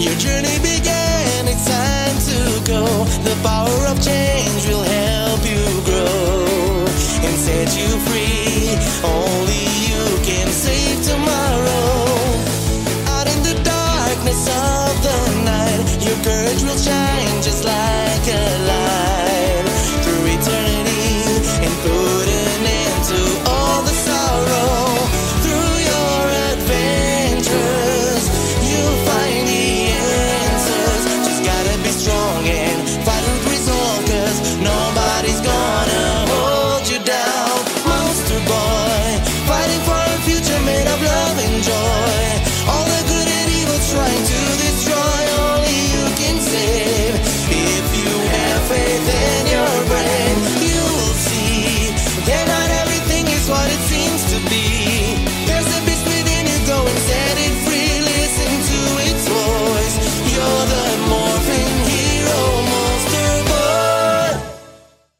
Your journey began, it's time to go. The power of change.